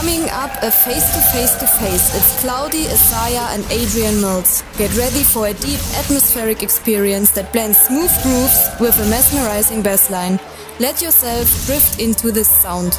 Coming up, a face to face to face. It's Cloudy, Isaiah, and Adrian Mills. Get ready for a deep atmospheric experience that blends smooth grooves with a mesmerizing bassline. Let yourself drift into this sound.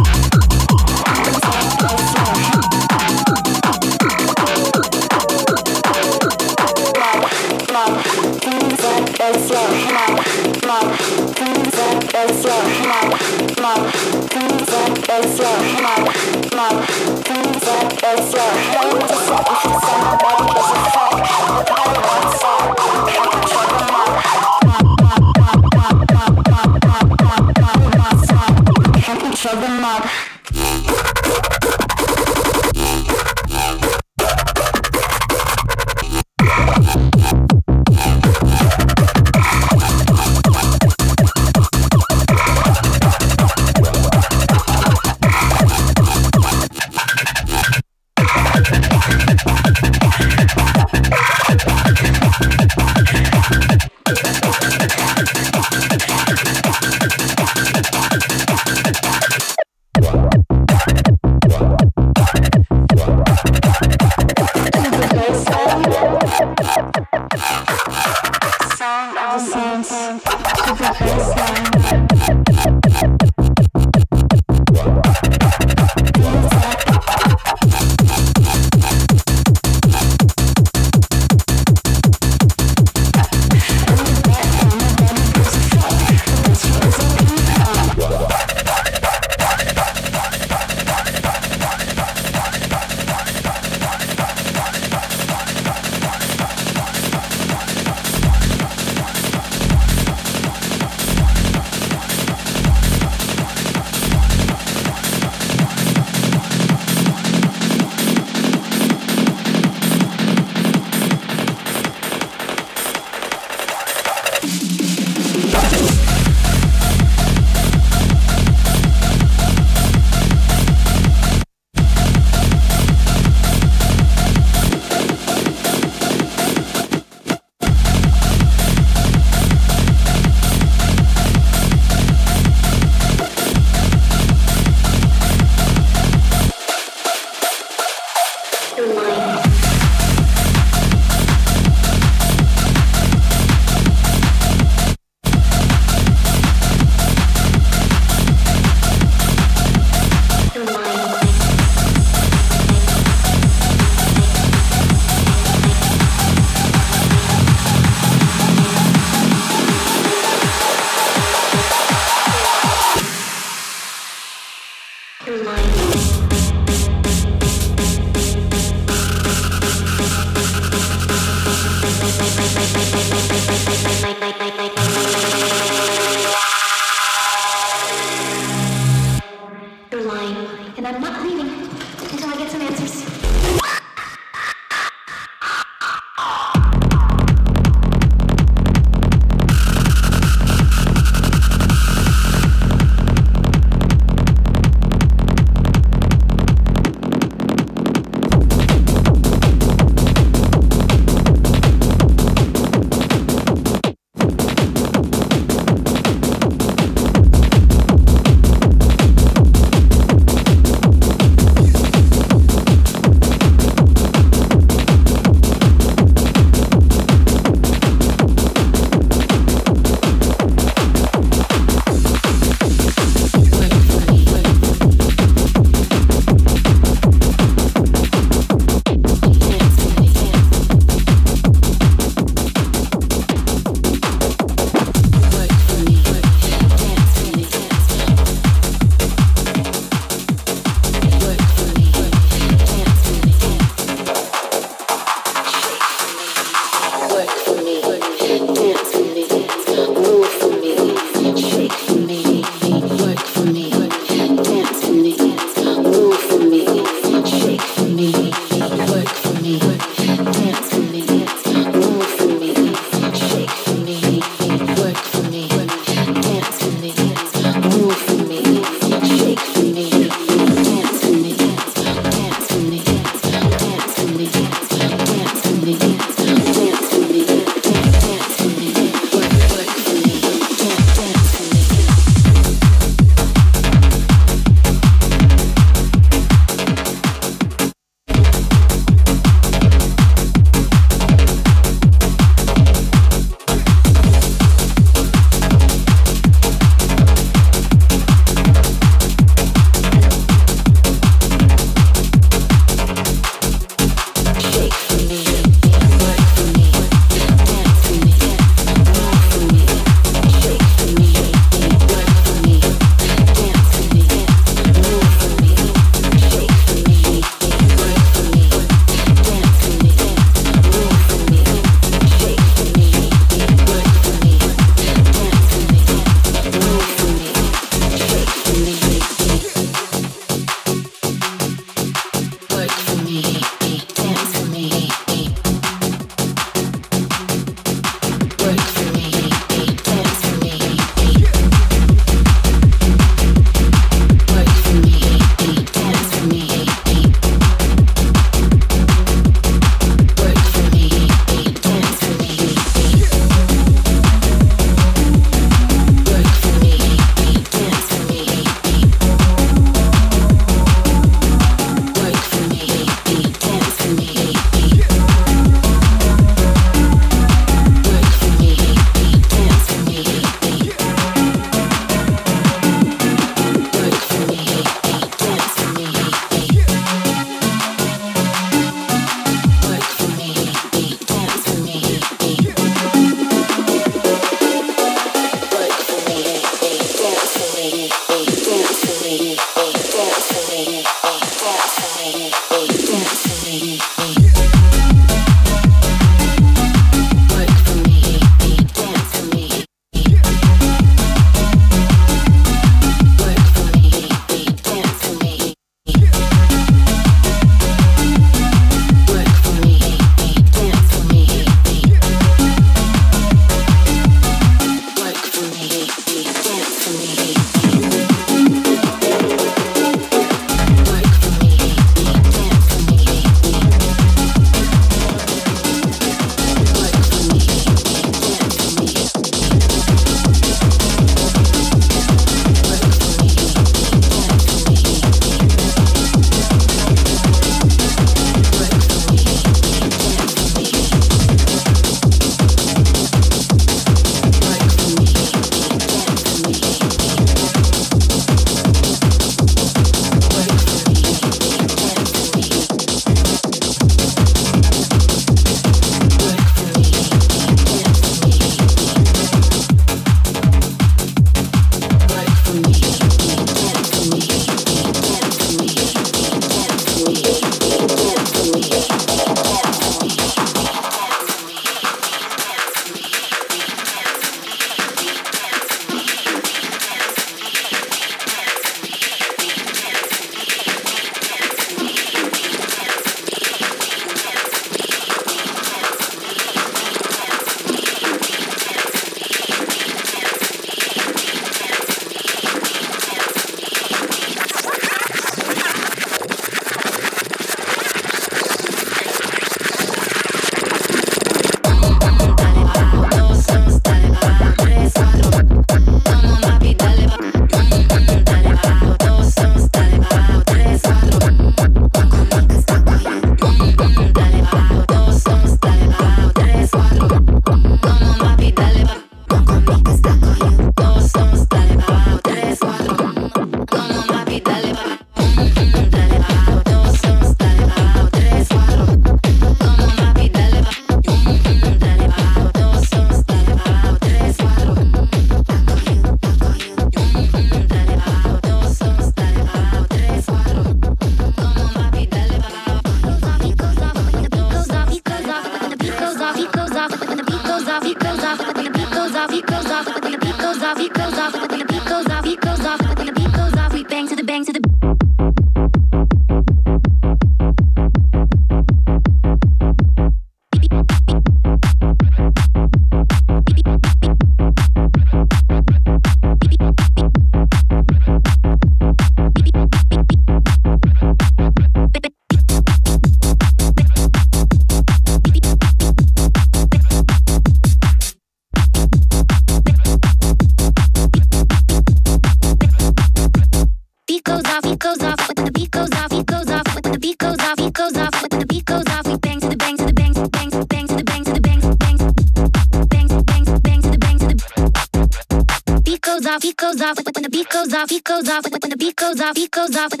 goes off,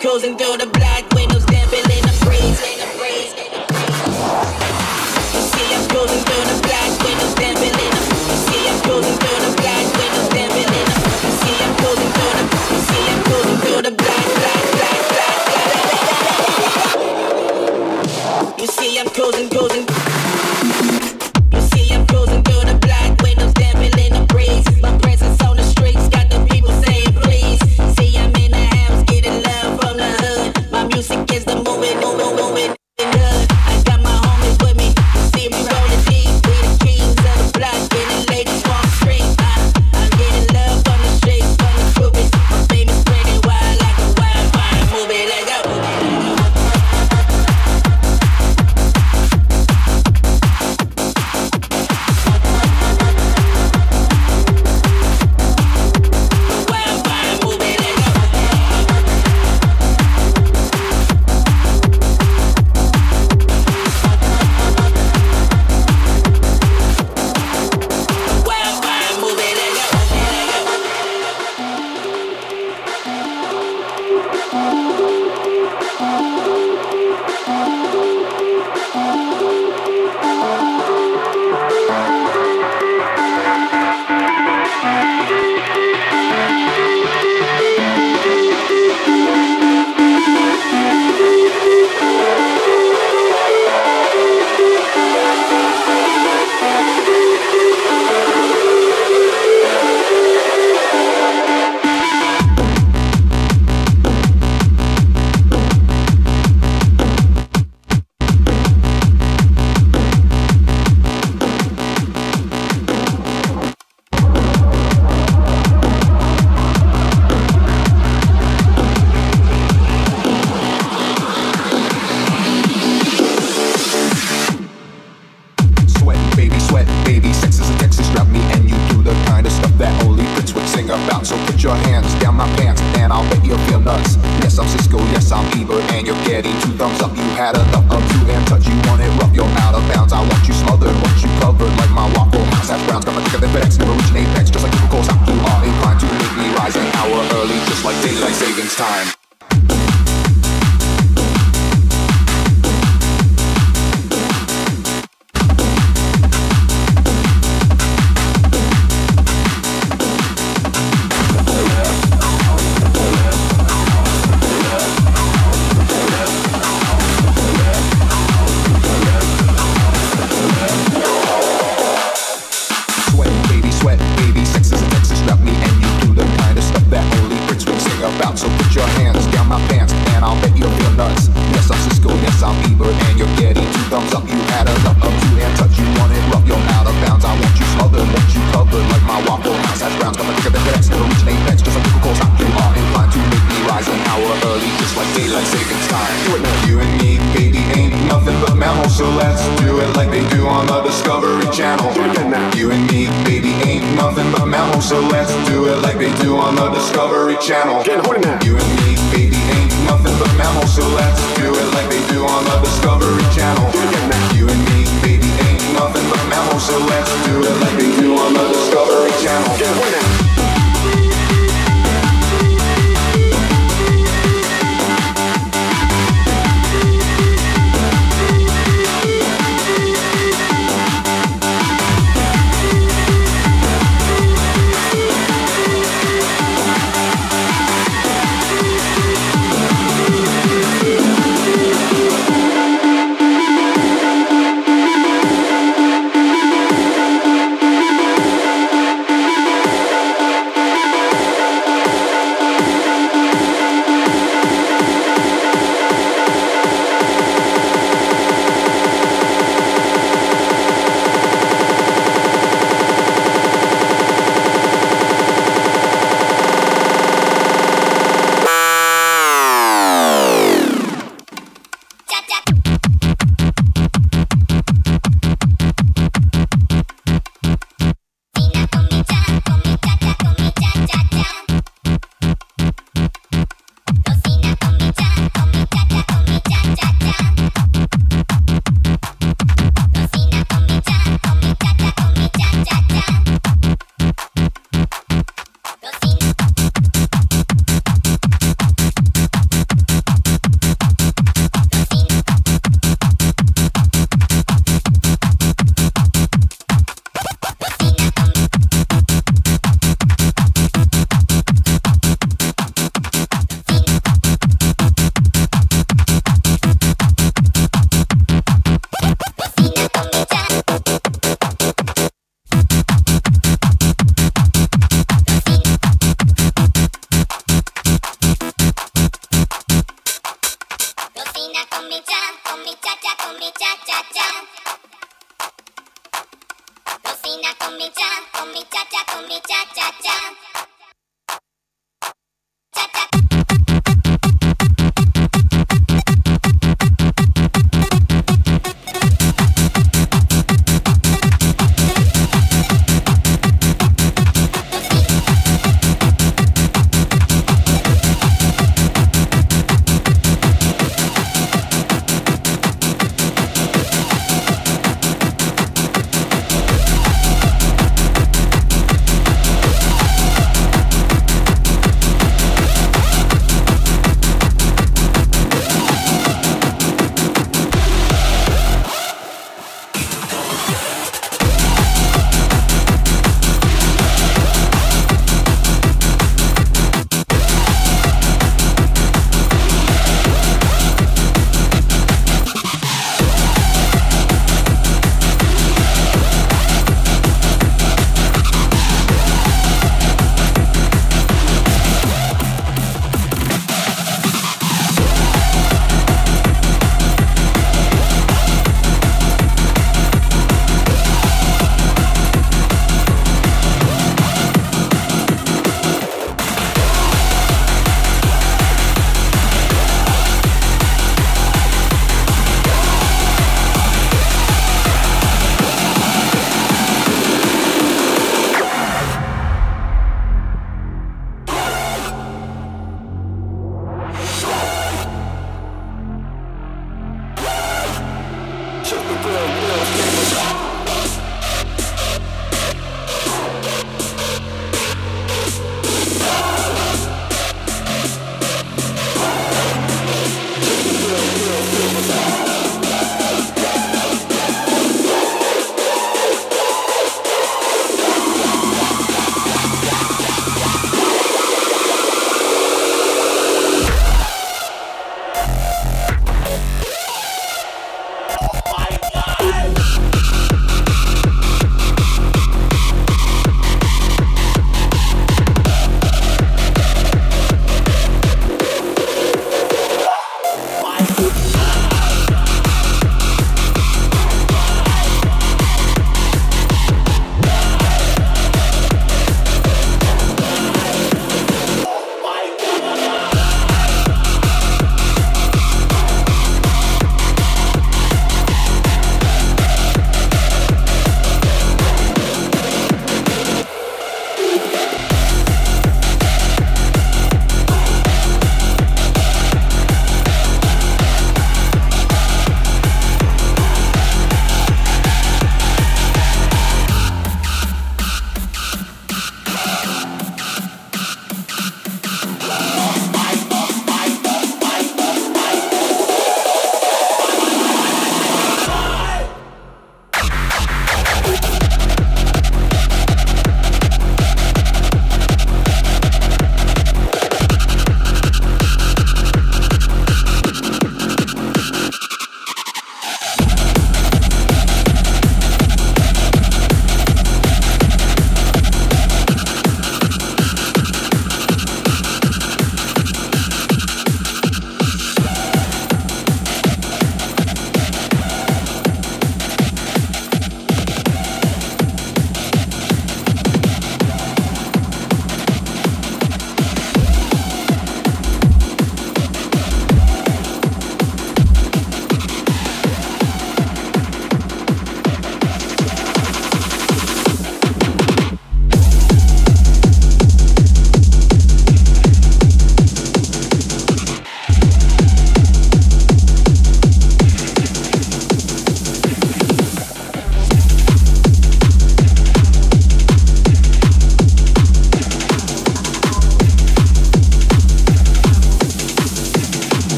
closing through the black windows, damping in the breeze.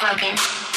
Peace.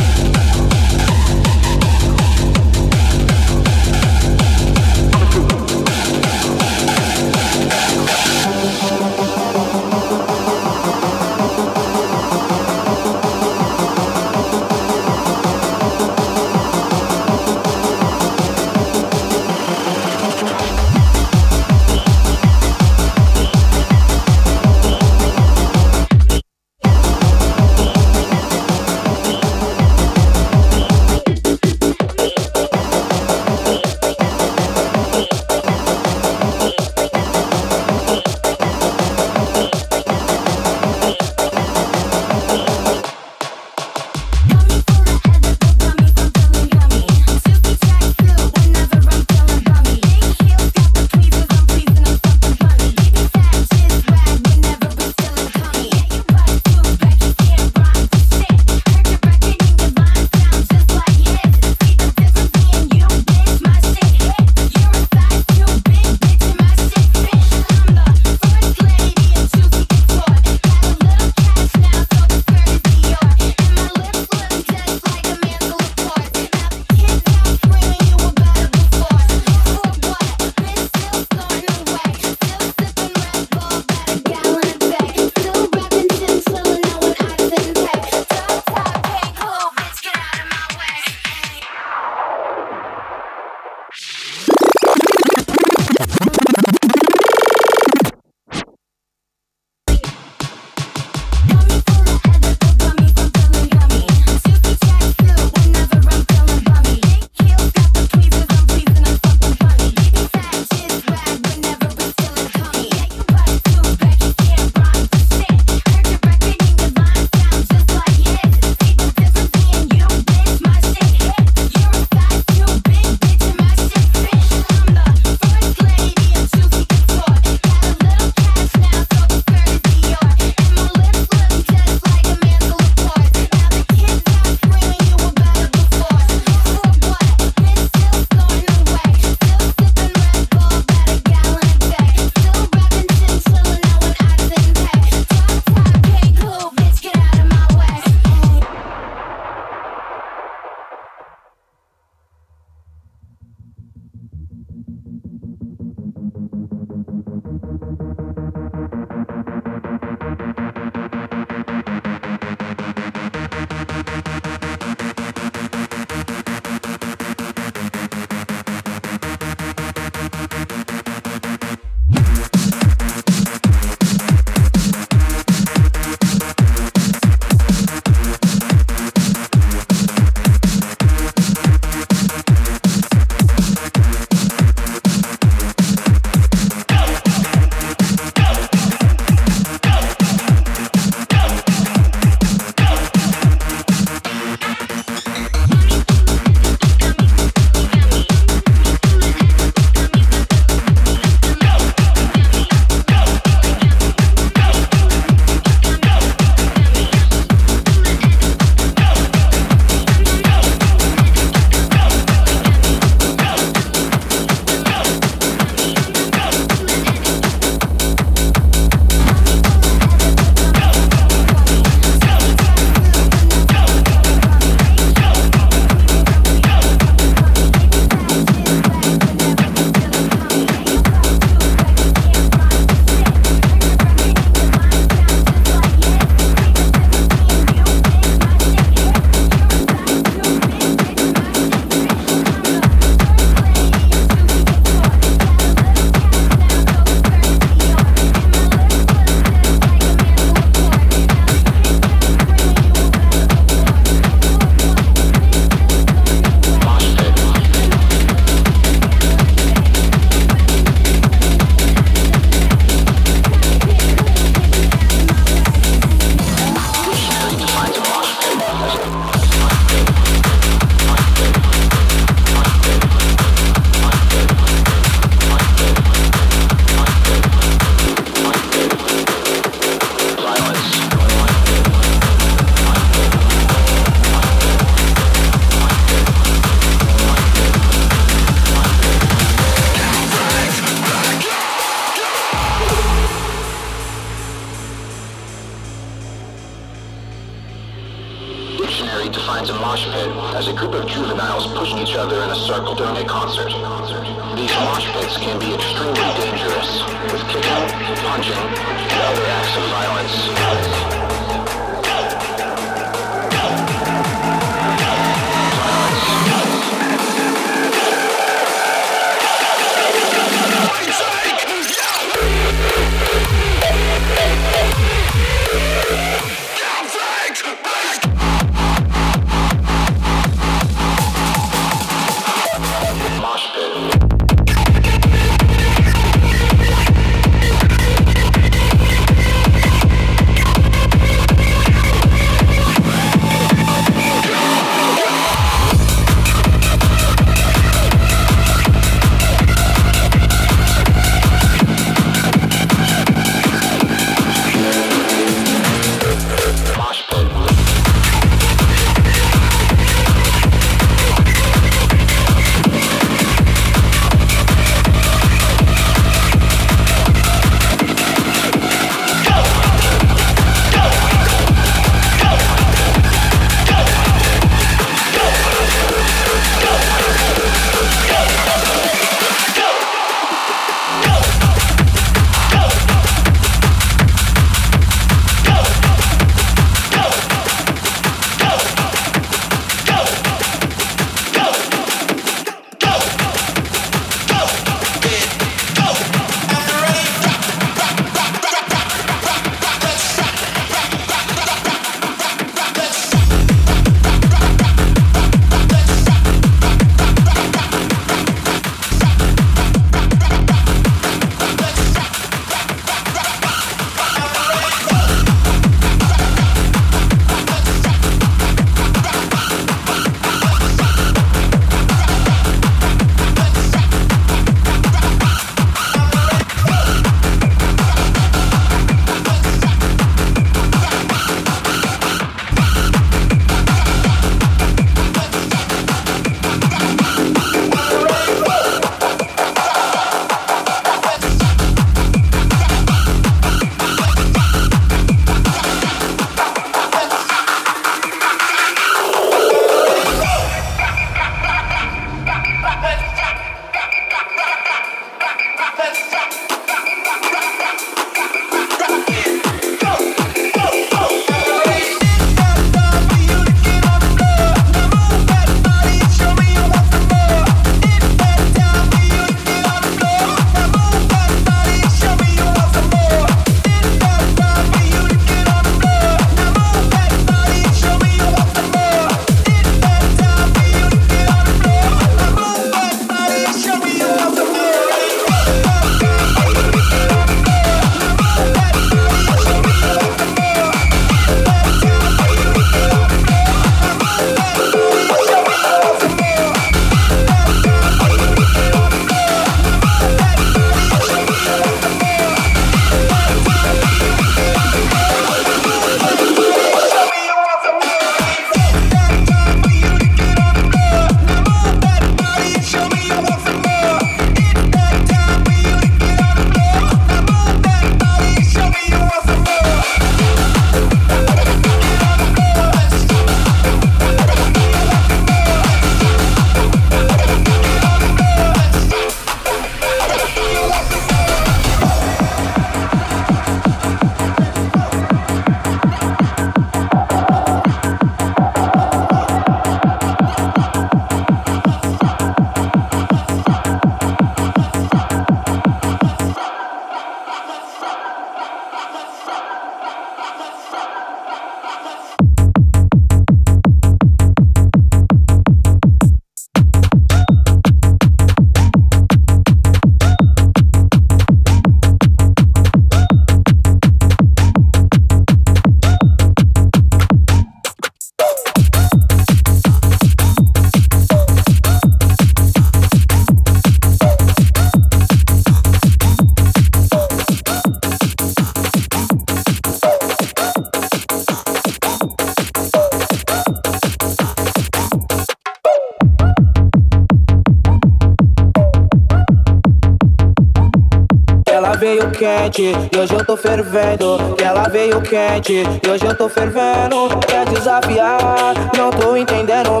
Quente e hoje eu tô fervendo. Que ela veio quente e hoje eu tô fervendo. Quer desafiar? Não tô entendendo.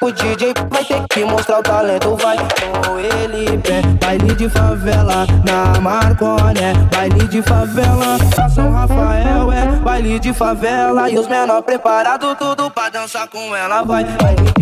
O DJ vai ter que mostrar o talento, vai com ele, pé. Baile de favela na Marconé, baile de favela na São Rafael, é baile de favela. E os menor preparado tudo pra dançar com ela, vai. Baile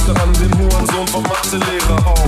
Schwester an dem Hurensohn vom Mathelehrer auf.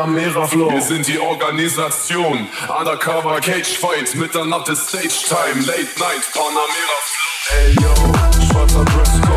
am Meeraflow. Wir sind die Organisation, Undercover Cage Fight, Mitternacht ist Stage Time, Late Night, Panamera Flow. Ey yo, schwarzer Dress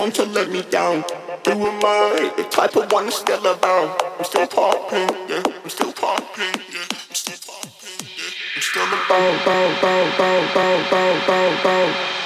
one to let me down. Do am I the type of one that's still about? I'm still popping, yeah. I'm still popping, yeah. I'm still popping, yeah. I'm still about, about, about, about, about, about. Get